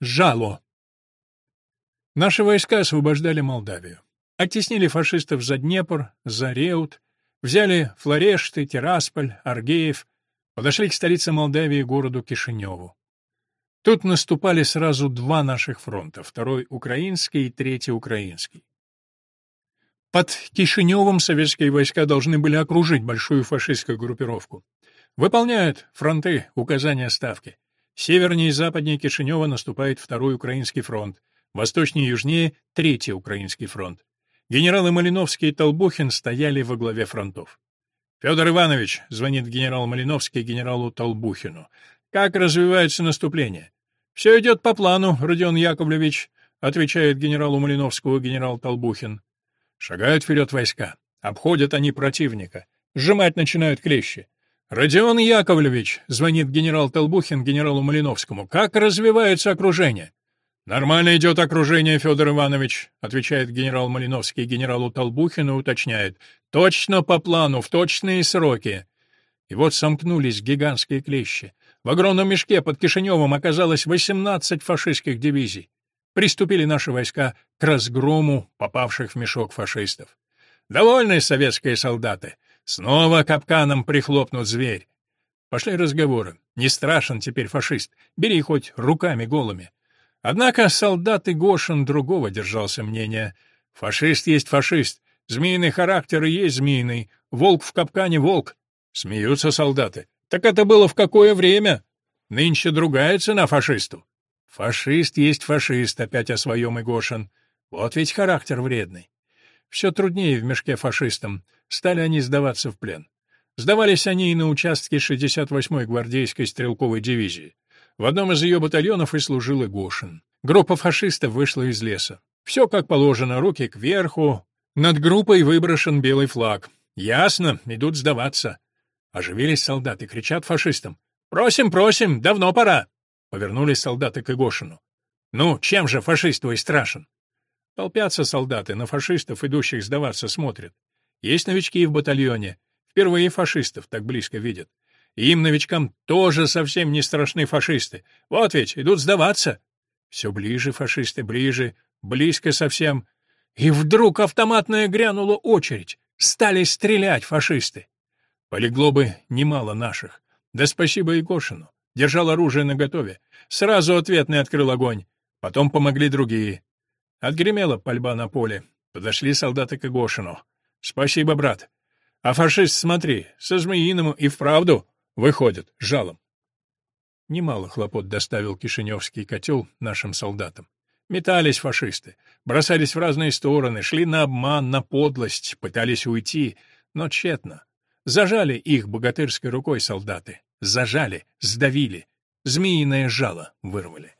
Жало. Наши войска освобождали Молдавию. Оттеснили фашистов за Днепр, за Реут, взяли Флорешты, Тирасполь, Аргеев, подошли к столице Молдавии, городу Кишиневу. Тут наступали сразу два наших фронта, второй — украинский и третий — украинский. Под Кишиневым советские войска должны были окружить большую фашистскую группировку. Выполняют фронты указания ставки. Севернее и западнее Кишинева наступает второй украинский фронт, восточнее и южнее — третий украинский фронт. Генералы Малиновский и Толбухин стояли во главе фронтов. «Федор Иванович», — звонит генерал Малиновский генералу Толбухину, — «как развивается наступление?» «Все идет по плану, Родион Яковлевич», — отвечает генералу Малиновскому генерал Толбухин. Шагают вперед войска. Обходят они противника. Сжимать начинают клещи. «Родион Яковлевич», — звонит генерал Толбухин генералу Малиновскому, — «как развивается окружение?» «Нормально идет окружение, Федор Иванович», — отвечает генерал Малиновский генералу Толбухину и уточняет. «Точно по плану, в точные сроки». И вот сомкнулись гигантские клещи. В огромном мешке под Кишиневым оказалось 18 фашистских дивизий. Приступили наши войска к разгрому попавших в мешок фашистов. Довольны советские солдаты. Снова капканом прихлопнут зверь. Пошли разговоры. Не страшен теперь фашист. Бери хоть руками голыми. Однако солдат Игошин другого держался мнения. Фашист есть фашист. Змеиный характер и есть змеиный. Волк в капкане — волк. Смеются солдаты. Так это было в какое время? Нынче другая цена фашисту. Фашист есть фашист, опять о своем Игошин. Вот ведь характер вредный. Все труднее в мешке фашистам. Стали они сдаваться в плен. Сдавались они и на участке 68-й гвардейской стрелковой дивизии. В одном из ее батальонов и служил Игошин. Группа фашистов вышла из леса. Все как положено, руки кверху. Над группой выброшен белый флаг. Ясно, идут сдаваться. Оживились солдаты, кричат фашистам. «Просим, просим, давно пора!» Повернулись солдаты к Игошину. «Ну, чем же фашист твой страшен?» Толпятся солдаты, на фашистов, идущих сдаваться, смотрят. Есть новички в батальоне. Впервые фашистов так близко видят. И им, новичкам, тоже совсем не страшны фашисты. Вот ведь, идут сдаваться. Все ближе фашисты, ближе, близко совсем. И вдруг автоматная грянула очередь. Стали стрелять фашисты. Полегло бы немало наших. Да спасибо Егошину. Держал оружие наготове. Сразу ответный открыл огонь. Потом помогли другие. Отгремела пальба на поле. Подошли солдаты к Егошину. Спасибо, брат. А фашист, смотри, со Змеиным и вправду выходит жалом. Немало хлопот доставил Кишиневский котел нашим солдатам. Метались фашисты, бросались в разные стороны, шли на обман, на подлость, пытались уйти, но тщетно. Зажали их богатырской рукой солдаты. Зажали, сдавили, змеиное жало вырвали.